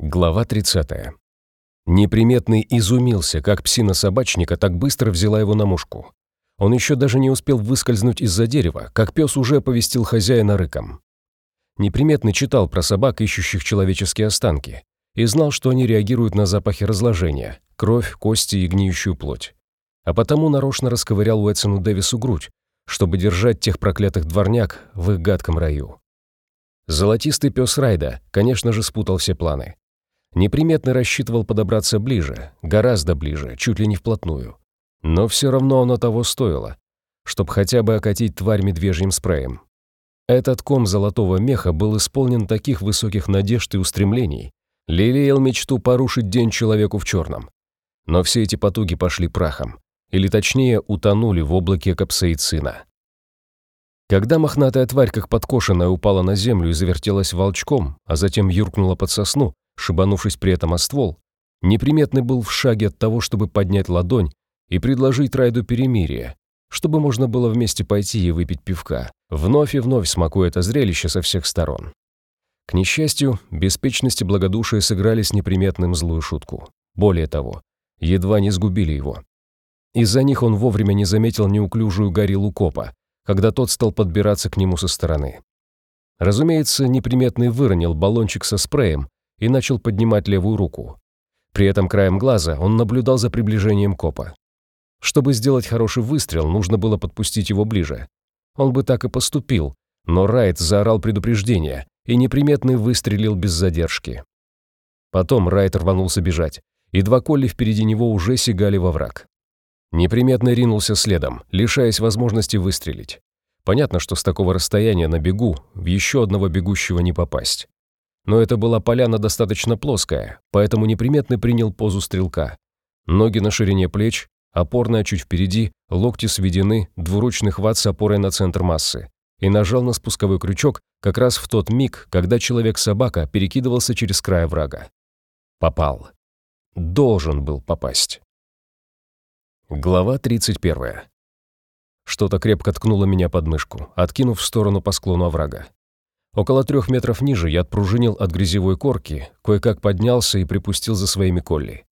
Глава 30. Неприметный изумился, как псина собачника так быстро взяла его на мушку. Он еще даже не успел выскользнуть из-за дерева, как пес уже оповестил хозяина рыком. Неприметный читал про собак, ищущих человеческие останки, и знал, что они реагируют на запахи разложения, кровь, кости и гниющую плоть. А потому нарочно расковырял Уэтсону Дэвису грудь, чтобы держать тех проклятых дворняк в их гадком раю. Золотистый пес Райда, конечно же, спутал все планы. Неприметно рассчитывал подобраться ближе, гораздо ближе, чуть ли не вплотную. Но все равно оно того стоило, чтобы хотя бы окатить тварь медвежьим спреем. Этот ком золотого меха был исполнен таких высоких надежд и устремлений, лелеял мечту порушить день человеку в черном. Но все эти потуги пошли прахом, или точнее утонули в облаке капсаицина. Когда мохнатая тварь, как подкошенная, упала на землю и завертелась волчком, а затем юркнула под сосну, шибанувшись при этом о ствол, неприметный был в шаге от того, чтобы поднять ладонь и предложить Райду перемирие, чтобы можно было вместе пойти и выпить пивка, вновь и вновь смакуя это зрелище со всех сторон. К несчастью, беспечность и благодушие сыграли с неприметным злую шутку. Более того, едва не сгубили его. Из-за них он вовремя не заметил неуклюжую гориллу копа, когда тот стал подбираться к нему со стороны. Разумеется, неприметный выронил баллончик со спреем и начал поднимать левую руку. При этом краем глаза он наблюдал за приближением копа. Чтобы сделать хороший выстрел, нужно было подпустить его ближе. Он бы так и поступил, но Райт заорал предупреждение, и неприметный выстрелил без задержки. Потом Райт рванулся бежать, и два колли впереди него уже сигали во враг. Неприметный ринулся следом, лишаясь возможности выстрелить. Понятно, что с такого расстояния на бегу в еще одного бегущего не попасть. Но это была поляна достаточно плоская, поэтому неприметный принял позу стрелка. Ноги на ширине плеч, опорная чуть впереди, локти сведены, двуручный хват с опорой на центр массы. И нажал на спусковой крючок как раз в тот миг, когда человек-собака перекидывался через край врага. Попал. Должен был попасть. Глава 31. Что-то крепко ткнуло меня под мышку, откинув в сторону по склону оврага. Около трех метров ниже я отпружинил от грязевой корки, кое-как поднялся и припустил за своими колли.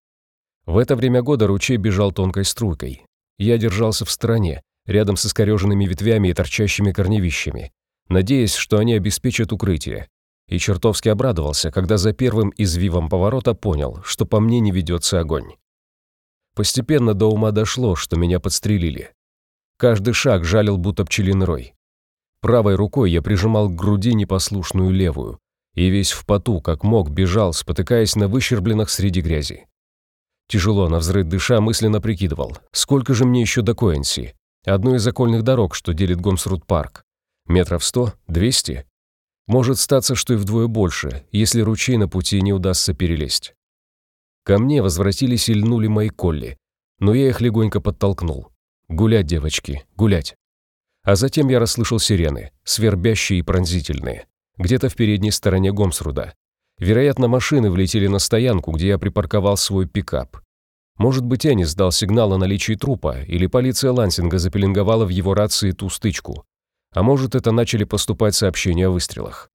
В это время года ручей бежал тонкой струйкой. Я держался в стороне, рядом с искореженными ветвями и торчащими корневищами, надеясь, что они обеспечат укрытие. И чертовски обрадовался, когда за первым извивом поворота понял, что по мне не ведется огонь. Постепенно до ума дошло, что меня подстрелили. Каждый шаг жалил, будто пчелиный рой. Правой рукой я прижимал к груди непослушную левую и весь в поту, как мог, бежал, спотыкаясь на выщербленных среди грязи. Тяжело на взрыв дыша мысленно прикидывал, сколько же мне еще до Коэнси, одной из окольных дорог, что делит Гомсрут-парк. Метров сто? Двести? Может статься, что и вдвое больше, если ручей на пути не удастся перелезть. Ко мне возвратились и льнули мои колли, но я их легонько подтолкнул. «Гулять, девочки, гулять!» А затем я расслышал сирены, свербящие и пронзительные, где-то в передней стороне Гомсруда. Вероятно, машины влетели на стоянку, где я припарковал свой пикап. Может быть, Энис дал сигнал о наличии трупа, или полиция Лансинга запеленговала в его рации ту стычку. А может, это начали поступать сообщения о выстрелах.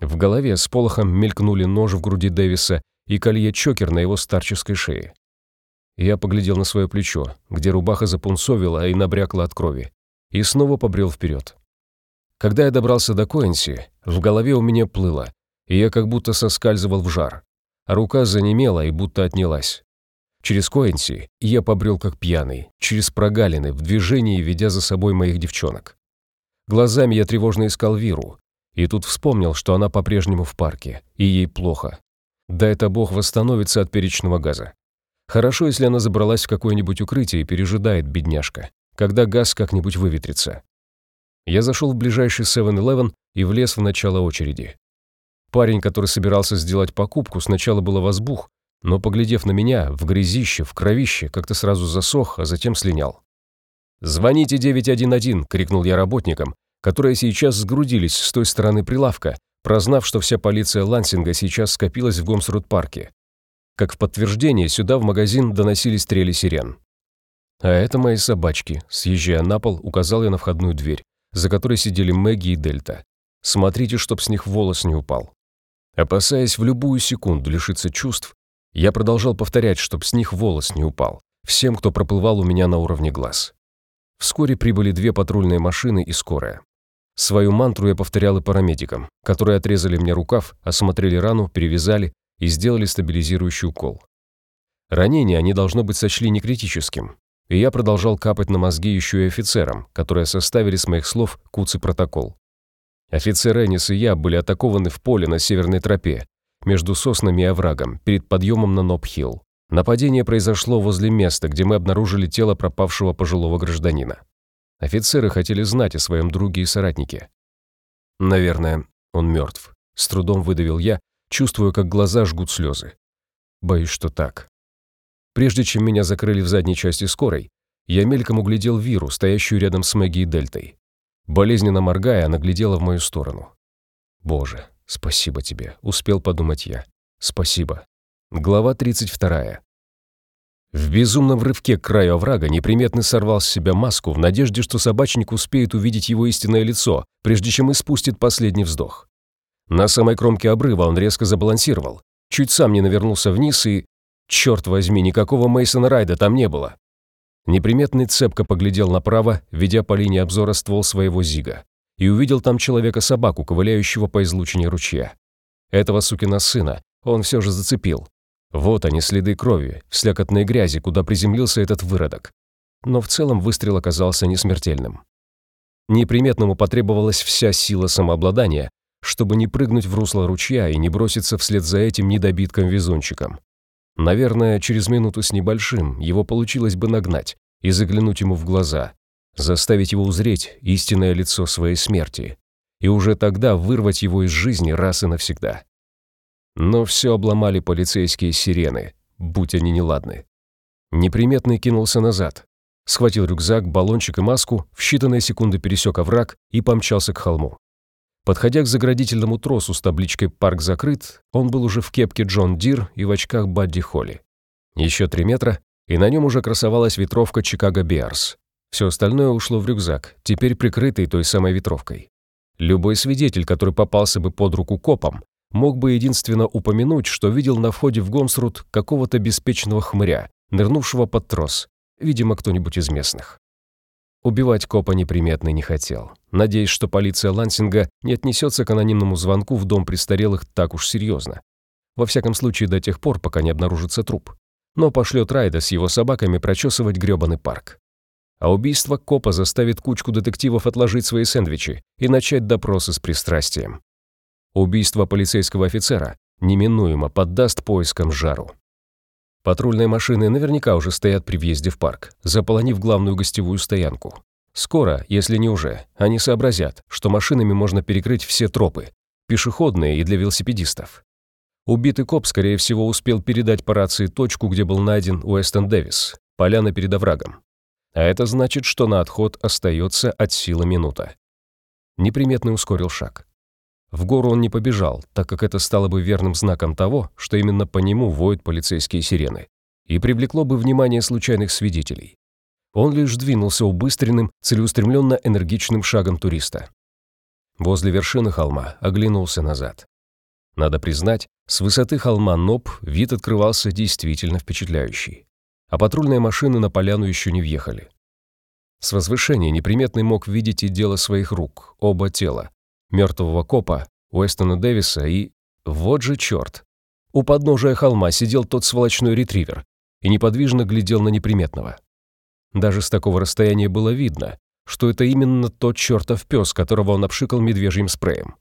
В голове с полохом мелькнули нож в груди Дэвиса и колье-чокер на его старческой шее. Я поглядел на свое плечо, где рубаха запунцовила и набрякла от крови и снова побрел вперед. Когда я добрался до Коэнси, в голове у меня плыло, и я как будто соскальзывал в жар, а рука занемела и будто отнялась. Через Коэнси я побрел как пьяный, через прогалины, в движении, ведя за собой моих девчонок. Глазами я тревожно искал Виру, и тут вспомнил, что она по-прежнему в парке, и ей плохо. Да это бог восстановится от перечного газа. Хорошо, если она забралась в какое-нибудь укрытие и пережидает, бедняжка когда газ как-нибудь выветрится. Я зашел в ближайший 7-Eleven и влез в начало очереди. Парень, который собирался сделать покупку, сначала было возбух, но, поглядев на меня, в грязище, в кровище, как-то сразу засох, а затем слинял. «Звоните 911!» — крикнул я работникам, которые сейчас сгрудились с той стороны прилавка, прознав, что вся полиция Лансинга сейчас скопилась в Гомсрут-парке. Как в подтверждение, сюда в магазин доносились стрели сирен. «А это мои собачки», — съезжая на пол, указал я на входную дверь, за которой сидели Мэгги и Дельта. «Смотрите, чтоб с них волос не упал». Опасаясь в любую секунду лишиться чувств, я продолжал повторять, чтоб с них волос не упал, всем, кто проплывал у меня на уровне глаз. Вскоре прибыли две патрульные машины и скорая. Свою мантру я повторял и парамедикам, которые отрезали мне рукав, осмотрели рану, перевязали и сделали стабилизирующий укол. Ранение они, должно быть, сочли некритическим, и я продолжал капать на мозги еще и офицерам, которые составили с моих слов куцый-протокол. Офицер Энис и я были атакованы в поле на северной тропе, между соснами и оврагом, перед подъемом на Ноб-Хилл. Нападение произошло возле места, где мы обнаружили тело пропавшего пожилого гражданина. Офицеры хотели знать о своем друге и соратнике. Наверное, он мертв. С трудом выдавил я, чувствуя, как глаза жгут слезы. Боюсь, что так. Прежде чем меня закрыли в задней части скорой, я мельком углядел Виру, стоящую рядом с Мэгги и Дельтой. Болезненно моргая, она глядела в мою сторону. «Боже, спасибо тебе», — успел подумать я. «Спасибо». Глава 32. В безумном рывке к краю оврага неприметный сорвал с себя маску в надежде, что собачник успеет увидеть его истинное лицо, прежде чем испустит последний вздох. На самой кромке обрыва он резко забалансировал, чуть сам не навернулся вниз и... Черт возьми, никакого Мейсона Райда там не было. Неприметный цепко поглядел направо, ведя по линии обзора ствол своего зига, и увидел там человека-собаку, ковыляющего по излучине ручья. Этого сукина сына он все же зацепил, вот они, следы крови, в слякотной грязи, куда приземлился этот выродок. Но в целом выстрел оказался несмертельным. Неприметному потребовалась вся сила самообладания, чтобы не прыгнуть в русло ручья и не броситься вслед за этим недобитком-везунчиком. Наверное, через минуту с небольшим его получилось бы нагнать и заглянуть ему в глаза, заставить его узреть истинное лицо своей смерти, и уже тогда вырвать его из жизни раз и навсегда. Но все обломали полицейские сирены, будь они неладны. Неприметный кинулся назад, схватил рюкзак, баллончик и маску, в считанные секунды пересек овраг и помчался к холму. Подходя к заградительному тросу с табличкой «Парк закрыт», он был уже в кепке Джон Дир и в очках Бадди Холли. Еще три метра, и на нем уже красовалась ветровка Чикаго Биарс. Все остальное ушло в рюкзак, теперь прикрытый той самой ветровкой. Любой свидетель, который попался бы под руку копам, мог бы единственно упомянуть, что видел на входе в Гомсрут какого-то беспечного хмыря, нырнувшего под трос, видимо, кто-нибудь из местных. Убивать копа неприметный не хотел, надеясь, что полиция Лансинга не отнесется к анонимному звонку в дом престарелых так уж серьезно. Во всяком случае, до тех пор, пока не обнаружится труп. Но пошлет Райда с его собаками прочесывать грёбаный парк. А убийство копа заставит кучку детективов отложить свои сэндвичи и начать допросы с пристрастием. Убийство полицейского офицера неминуемо поддаст поискам жару. Патрульные машины наверняка уже стоят при въезде в парк, заполонив главную гостевую стоянку. Скоро, если не уже, они сообразят, что машинами можно перекрыть все тропы, пешеходные и для велосипедистов. Убитый коп, скорее всего, успел передать по рации точку, где был найден Уэстон Дэвис, поляна перед оврагом. А это значит, что на отход остается от силы минута. Неприметный ускорил шаг. В гору он не побежал, так как это стало бы верным знаком того, что именно по нему воют полицейские сирены, и привлекло бы внимание случайных свидетелей. Он лишь двинулся убыстренным, целеустремленно энергичным шагом туриста. Возле вершины холма оглянулся назад. Надо признать, с высоты холма Ноб вид открывался действительно впечатляющий. А патрульные машины на поляну еще не въехали. С возвышения неприметный мог видеть и дело своих рук, оба тела, мертвого копа, Уэстона Дэвиса и... Вот же черт! У подножия холма сидел тот сволочной ретривер и неподвижно глядел на неприметного. Даже с такого расстояния было видно, что это именно тот чертов пес, которого он обшикал медвежьим спреем.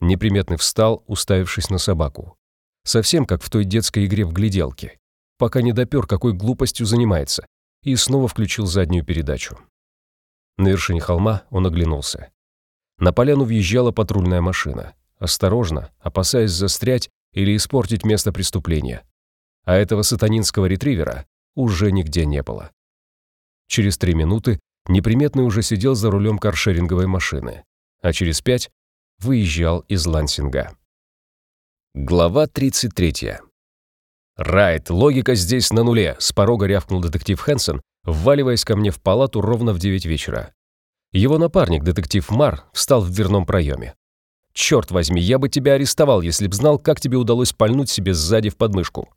Неприметный встал, уставившись на собаку. Совсем как в той детской игре в гляделке. Пока не допер, какой глупостью занимается, и снова включил заднюю передачу. На вершине холма он оглянулся. На поляну въезжала патрульная машина. Осторожно, опасаясь застрять или испортить место преступления. А этого сатанинского ретривера уже нигде не было. Через три минуты неприметный уже сидел за рулем каршеринговой машины, а через пять выезжал из Лансинга. Глава 33. «Райт, логика здесь на нуле», — с порога рявкнул детектив Хэнсон, вваливаясь ко мне в палату ровно в девять вечера. Его напарник, детектив Мар, встал в дверном проеме. Черт возьми, я бы тебя арестовал, если б знал, как тебе удалось пальнуть себе сзади в подмышку.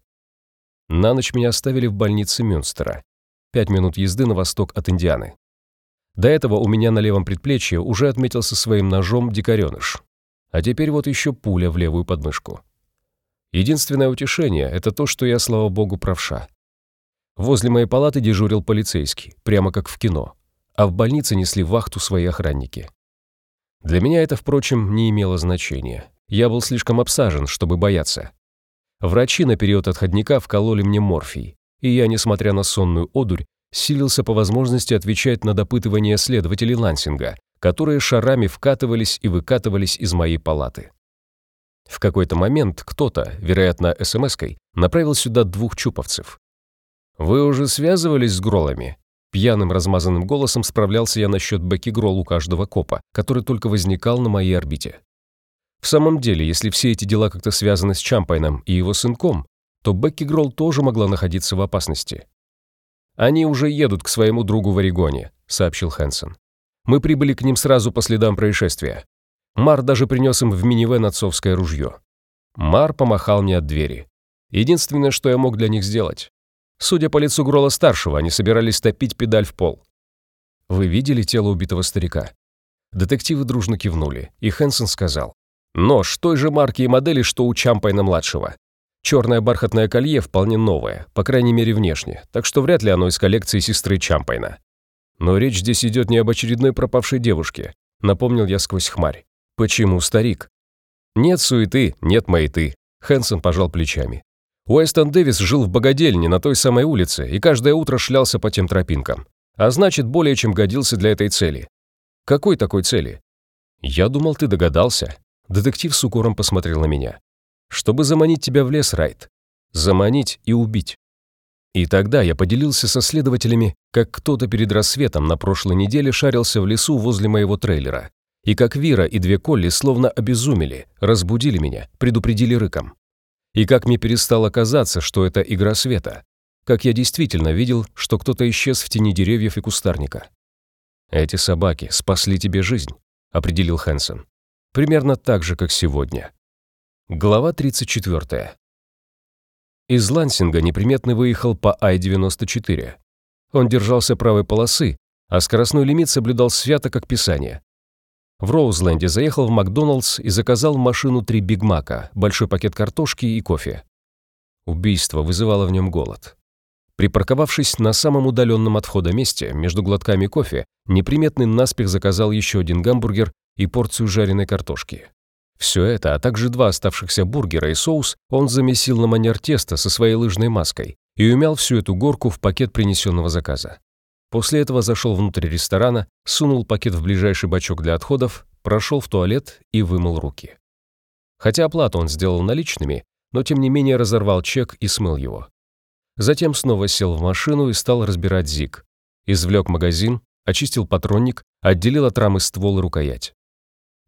На ночь меня оставили в больнице Мюнстера. Пять минут езды на восток от Индианы. До этого у меня на левом предплечье уже отметился своим ножом дикареныш. А теперь вот еще пуля в левую подмышку. Единственное утешение — это то, что я, слава богу, правша. Возле моей палаты дежурил полицейский, прямо как в кино, а в больнице несли вахту свои охранники. Для меня это, впрочем, не имело значения. Я был слишком обсажен, чтобы бояться. Врачи на период отходника вкололи мне морфий, и я, несмотря на сонную одурь, силился по возможности отвечать на допытывания следователей Лансинга, которые шарами вкатывались и выкатывались из моей палаты. В какой-то момент кто-то, вероятно, СМС-кой, направил сюда двух чуповцев. «Вы уже связывались с Гролами?» Пьяным размазанным голосом справлялся я насчет Бекки Гролл у каждого копа, который только возникал на моей орбите. В самом деле, если все эти дела как-то связаны с Чампайном и его сынком, то Бекки Гролл тоже могла находиться в опасности. «Они уже едут к своему другу в Орегоне», — сообщил Хэнсон. «Мы прибыли к ним сразу по следам происшествия. Мар даже принес им в минивэн отцовское ружье. Мар помахал мне от двери. Единственное, что я мог для них сделать. Судя по лицу Грола-старшего, они собирались топить педаль в пол. «Вы видели тело убитого старика?» Детективы дружно кивнули, и Хэнсон сказал. «Нож той же марки и модели, что у Чампайна-младшего. Черное бархатное колье вполне новое, по крайней мере внешне, так что вряд ли оно из коллекции сестры Чампайна. Но речь здесь идет не об очередной пропавшей девушке, напомнил я сквозь хмарь. Почему старик? Нет суеты, нет маяты. Хэнсон пожал плечами. Уэстон Дэвис жил в богадельне на той самой улице и каждое утро шлялся по тем тропинкам. А значит, более чем годился для этой цели. Какой такой цели? Я думал, ты догадался. Детектив с укором посмотрел на меня. Чтобы заманить тебя в лес, Райт. Заманить и убить. И тогда я поделился со следователями, как кто-то перед рассветом на прошлой неделе шарился в лесу возле моего трейлера. И как Вира и две Колли словно обезумели, разбудили меня, предупредили рыком. И как мне перестало казаться, что это игра света. Как я действительно видел, что кто-то исчез в тени деревьев и кустарника. «Эти собаки спасли тебе жизнь», — определил Хэнсон. «Примерно так же, как сегодня». Глава 34. Из Лансинга неприметный выехал по Ай-94. Он держался правой полосы, а скоростной лимит соблюдал свято, как писание. В Роузленде заехал в Макдоналдс и заказал машину три бигмака, большой пакет картошки и кофе. Убийство вызывало в нем голод. Припарковавшись на самом удаленном от входа месте, между глотками кофе, неприметный наспех заказал еще один гамбургер и порцию жареной картошки. Все это, а также два оставшихся бургера и соус он замесил на манер теста со своей лыжной маской и умял всю эту горку в пакет принесенного заказа. После этого зашел внутрь ресторана, сунул пакет в ближайший бачок для отходов, прошел в туалет и вымыл руки. Хотя оплату он сделал наличными, но тем не менее разорвал чек и смыл его. Затем снова сел в машину и стал разбирать зиг. Извлек магазин, очистил патронник, отделил от рамы ствол и рукоять.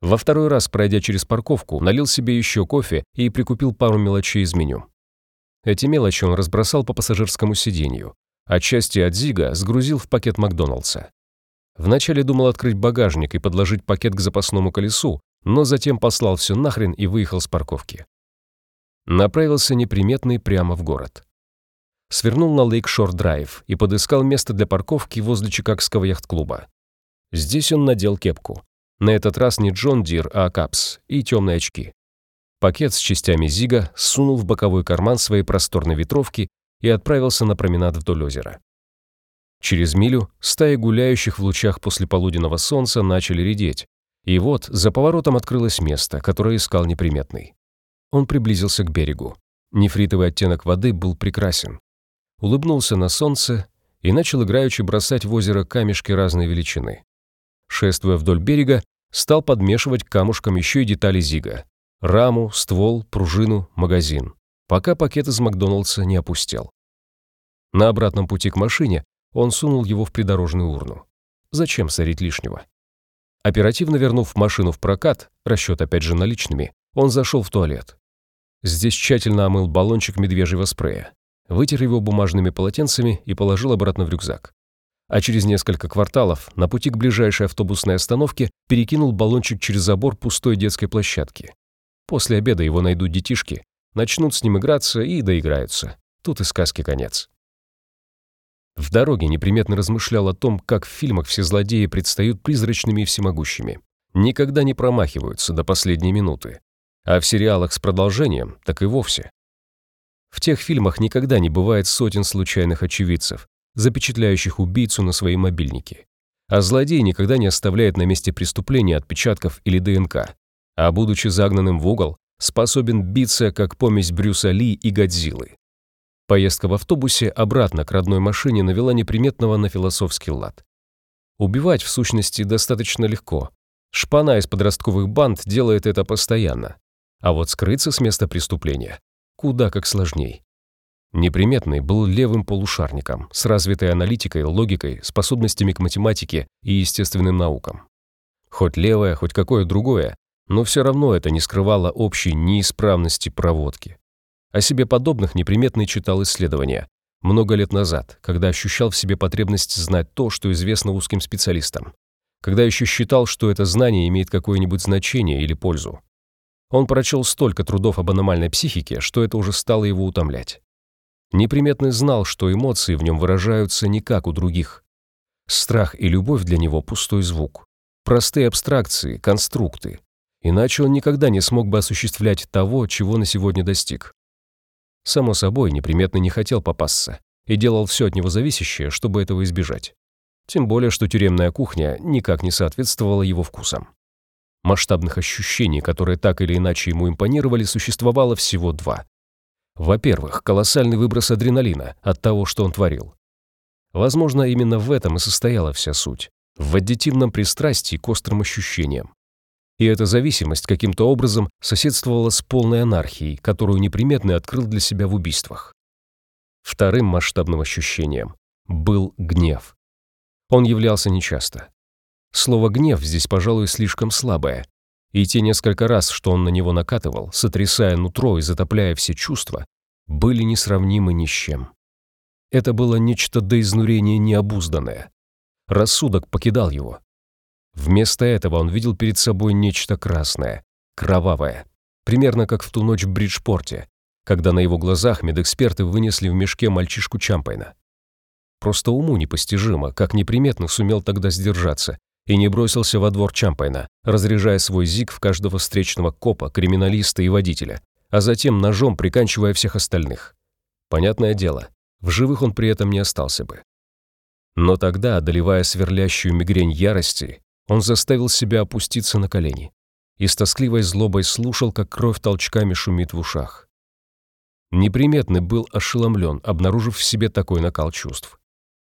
Во второй раз, пройдя через парковку, налил себе еще кофе и прикупил пару мелочей из меню. Эти мелочи он разбросал по пассажирскому сиденью, а части от Зига сгрузил в пакет Макдоналдса. Вначале думал открыть багажник и подложить пакет к запасному колесу, но затем послал все нахрен и выехал с парковки. Направился неприметный прямо в город. Свернул на Лейкшор-драйв и подыскал место для парковки возле Чикагского яхт-клуба. Здесь он надел кепку. На этот раз не Джон Дир, а Кабс и темные очки. Пакет с частями Зига сунул в боковой карман своей просторной ветровки и отправился на променад вдоль озера. Через милю стаи гуляющих в лучах послеполуденного солнца начали редеть, и вот за поворотом открылось место, которое искал неприметный. Он приблизился к берегу. Нефритовый оттенок воды был прекрасен. Улыбнулся на солнце и начал играючи бросать в озеро камешки разной величины. Шествуя вдоль берега, стал подмешивать камушкам еще и детали зига. Раму, ствол, пружину, магазин пока пакет из Макдоналдса не опустел. На обратном пути к машине он сунул его в придорожную урну. Зачем сорить лишнего? Оперативно вернув машину в прокат, расчет опять же наличными, он зашел в туалет. Здесь тщательно омыл баллончик медвежьего спрея, вытер его бумажными полотенцами и положил обратно в рюкзак. а через несколько кварталов на пути к ближайшей автобусной остановке перекинул баллончик через забор пустой детской площадки. После обеда его найдут детишки, начнут с ним играться и доиграются. Тут и сказки конец. В дороге неприметно размышлял о том, как в фильмах все злодеи предстают призрачными и всемогущими. Никогда не промахиваются до последней минуты. А в сериалах с продолжением так и вовсе. В тех фильмах никогда не бывает сотен случайных очевидцев, запечатляющих убийцу на свои мобильники. А злодей никогда не оставляет на месте преступления отпечатков или ДНК, а будучи загнанным в угол, способен биться, как помесь Брюса Ли и Годзиллы. Поездка в автобусе обратно к родной машине навела неприметного на философский лад. Убивать, в сущности, достаточно легко. Шпана из подростковых банд делает это постоянно. А вот скрыться с места преступления куда как сложней. Неприметный был левым полушарником, с развитой аналитикой, логикой, способностями к математике и естественным наукам. Хоть левое, хоть какое другое, но все равно это не скрывало общей неисправности проводки. О себе подобных неприметный читал исследования. Много лет назад, когда ощущал в себе потребность знать то, что известно узким специалистам. Когда еще считал, что это знание имеет какое-нибудь значение или пользу. Он прочел столько трудов об аномальной психике, что это уже стало его утомлять. Неприметный знал, что эмоции в нем выражаются не как у других. Страх и любовь для него – пустой звук. Простые абстракции, конструкты. Иначе он никогда не смог бы осуществлять того, чего на сегодня достиг. Само собой, неприметно не хотел попасться и делал все от него зависящее, чтобы этого избежать. Тем более, что тюремная кухня никак не соответствовала его вкусам. Масштабных ощущений, которые так или иначе ему импонировали, существовало всего два. Во-первых, колоссальный выброс адреналина от того, что он творил. Возможно, именно в этом и состояла вся суть. В аддитивном пристрастии к острым ощущениям. И эта зависимость каким-то образом соседствовала с полной анархией, которую неприметный открыл для себя в убийствах. Вторым масштабным ощущением был гнев. Он являлся нечасто. Слово «гнев» здесь, пожалуй, слишком слабое, и те несколько раз, что он на него накатывал, сотрясая нутро и затопляя все чувства, были несравнимы ни с чем. Это было нечто до изнурения необузданное. Рассудок покидал его. Вместо этого он видел перед собой нечто красное, кровавое, примерно как в ту ночь в Бриджпорте, когда на его глазах медэксперты вынесли в мешке мальчишку Чампайна. Просто уму непостижимо, как неприметный сумел тогда сдержаться и не бросился во двор Чампайна, разряжая свой зиг в каждого встречного копа, криминалиста и водителя, а затем ножом приканчивая всех остальных. Понятное дело, в живых он при этом не остался бы. Но тогда, одолевая сверлящую мигрень ярости, он заставил себя опуститься на колени и с тоскливой злобой слушал, как кровь толчками шумит в ушах. Неприметный был ошеломлен, обнаружив в себе такой накал чувств.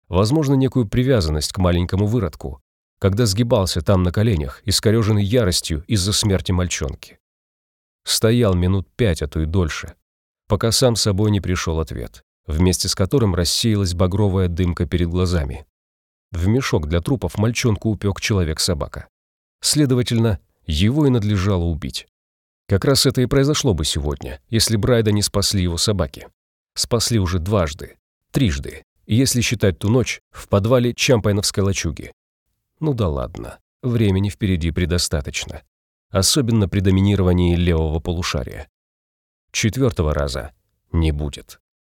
Возможно, некую привязанность к маленькому выродку, когда сгибался там на коленях, искореженный яростью из-за смерти мальчонки. Стоял минут пять, а то и дольше, пока сам собой не пришел ответ, вместе с которым рассеялась багровая дымка перед глазами. В мешок для трупов мальчонку упек человек-собака. Следовательно, его и надлежало убить. Как раз это и произошло бы сегодня, если Брайда не спасли его собаки. Спасли уже дважды, трижды, если считать ту ночь в подвале Чампайновской лачуги, ну да ладно, времени впереди предостаточно. Особенно при доминировании левого полушария. Четвертого раза не будет.